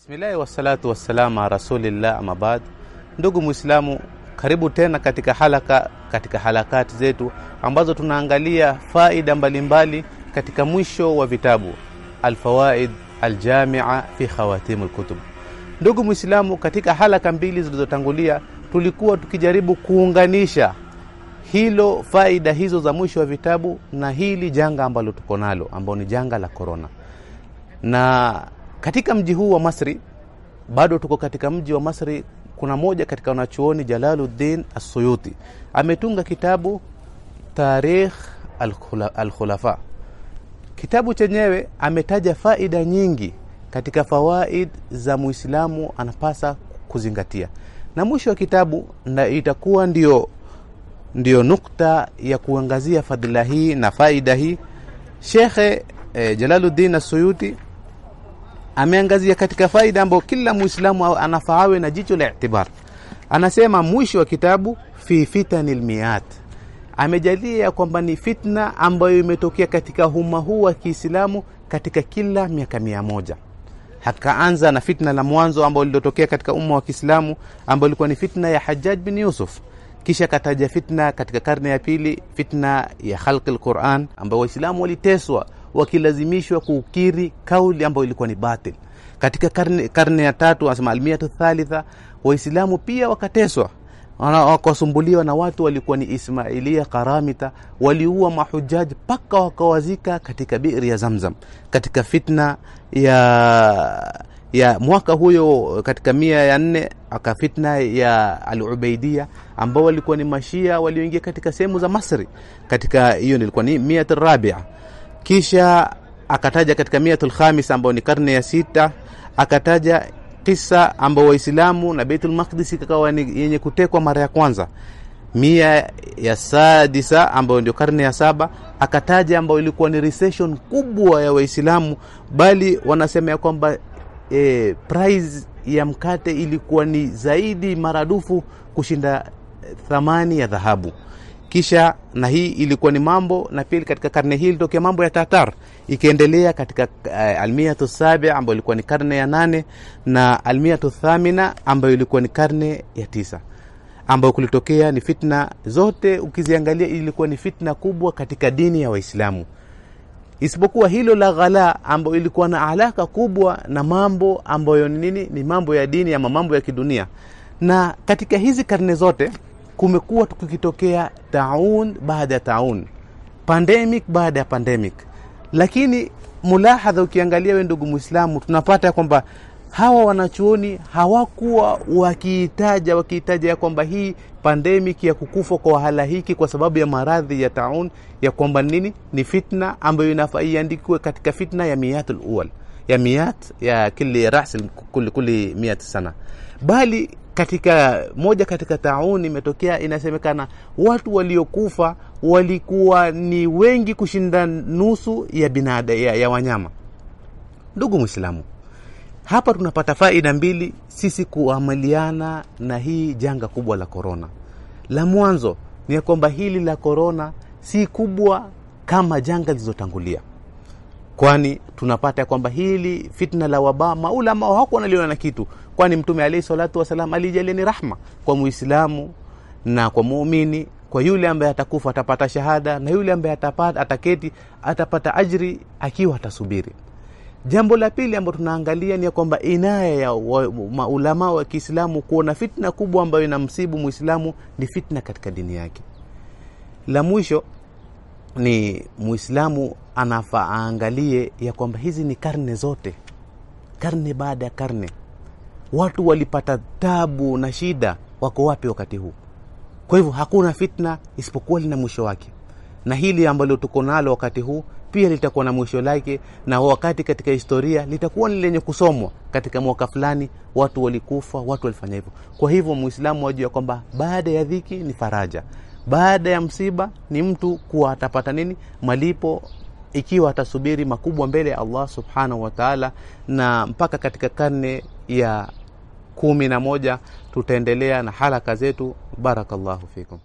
Bismillahi wassalatu ala rasulillah, amabad. Ndugu Muislamu, karibu tena katika halaka katika halakati zetu ambazo tunaangalia faida mbalimbali mbali katika mwisho wa vitabu Alfawaid Aljamia fi khawatimu Lkutub. Ndugu Muislamu, katika halaka mbili zilizotangulia tulikuwa tukijaribu kuunganisha hilo faida hizo za mwisho wa vitabu na hili janga ambalo tuko nalo ambao ni janga la korona. Na katika mji huu wa Masri, bado tuko katika mji wa Masri, kuna moja katika wanachuoni Jalaluddin Assuyuti ametunga kitabu Tarikh Alkhulafa. Kitabu chenyewe ametaja faida nyingi katika fawaid za Muislamu anapasa kuzingatia, na mwisho wa kitabu na itakuwa ndio ndio nukta ya kuangazia fadhila hii na faida hii. Shekhe eh, Jalaluddin Asuyuti ameangazia katika faida ambayo kila Muislamu anafaawe na jicho la itibar. Anasema mwisho wa kitabu fi fitani lmiat, amejalia kwamba ni fitna ambayo imetokea katika umma huu wa Kiislamu katika kila miaka mia moja. Hakaanza na fitna la mwanzo ambayo lilotokea katika umma wa Kiislamu ambayo ilikuwa ni fitna ya Hajjaj bin Yusuf kisha kataja fitna katika karne ya pili, fitna ya khalqi lquran, ambayo Waislamu waliteswa wakilazimishwa kukiri kauli ambayo ilikuwa ni batil. Katika karne, karne ya tatu anasema almiatu thalitha, Waislamu pia wakateswa wakasumbuliwa na watu walikuwa ni Ismailia Karamita, waliua mahujaji mpaka wakawazika katika biri ya Zamzam. Katika fitna ya ya mwaka huyo katika mia ya nne aka fitna ya Alubaidia ambao walikuwa ni mashia walioingia katika sehemu za Masri, katika hiyo ilikuwa ni miat rabia. Kisha akataja katika miatul khamis ambayo ni karne ya sita, akataja kisa ambao Waislamu na Baitul Maqdis ikakawa ni yenye kutekwa mara ya kwanza mia ya sadisa ambayo ndio karne ya saba akataja ambayo ilikuwa ni recession kubwa ya Waislamu, bali wanasema ya kwamba E, price ya mkate ilikuwa ni zaidi maradufu kushinda thamani ya dhahabu. Kisha na hii ilikuwa ni mambo na pili, katika karne hii ilitokea mambo ya Tatar, ikiendelea katika uh, almiatu sabia ambayo ilikuwa ni karne ya nane na almiatu thamina ambayo ilikuwa ni karne ya tisa ambayo kulitokea ni fitna zote, ukiziangalia ilikuwa ni fitna kubwa katika dini ya Waislamu. Isipokuwa hilo la ghala ambayo ilikuwa na alaka kubwa na mambo ambayo ni nini, ni mambo ya dini ama mambo ya kidunia. Na katika hizi karne zote kumekuwa tukikitokea taun baada ya taun, pandemic baada ya pandemic, lakini mulahadha, ukiangalia we ndugu Muislamu, tunapata kwamba hawa wanachuoni hawakuwa wakiitaja wakiitaja ya kwamba hii pandemic ya kukufa kwa halaiki kwa sababu ya maradhi ya taun ya kwamba nini? Ni fitna ambayo inafaa iandikiwe katika fitna ya miatul uwal ya miat ya kili rasi kuli, kuli miat sana, bali katika moja katika tauni imetokea, inasemekana watu waliokufa walikuwa ni wengi kushinda nusu ya binada ya, ya wanyama. Ndugu Mwislamu, hapa tunapata faida mbili sisi kuamaliana na hii janga kubwa la korona. La mwanzo ni ya kwamba hili la korona si kubwa kama janga lilizotangulia, kwani tunapata kwamba hili fitna la wabaa maulama hawakuwa wanaliona na kitu, kwani Mtume alayhi salatu wasalam alijalia ni rahma kwa Muislamu na kwa muumini, kwa yule ambaye atakufa atapata shahada, na yule ambaye atapata ataketi atapata ajri akiwa atasubiri. Jambo la pili ambalo tunaangalia ni kwamba inaya ya maulama wa Kiislamu kuona fitna kubwa ambayo inamsibu Muislamu ni fitna katika dini yake. La mwisho ni Muislamu anafaa aangalie ya kwamba hizi ni karne zote, karne baada ya karne, watu walipata tabu na shida, wako wapi wakati huu? Kwa hivyo hakuna fitna isipokuwa lina mwisho wake, na hili ambalo tuko nalo wakati huu pia litakuwa na mwisho lake, na wakati katika historia litakuwa ni lenye kusomwa katika mwaka fulani, watu walikufa, watu walifanya hivyo. Kwa hivyo Muislamu wajua kwamba baada ya dhiki ni faraja, baada ya msiba ni mtu kuwa atapata nini malipo, ikiwa atasubiri makubwa mbele ya Allah subhanahu wa ta'ala. Na mpaka katika karne ya kumi na moja tutaendelea na haraka zetu. Barakallahu fikum.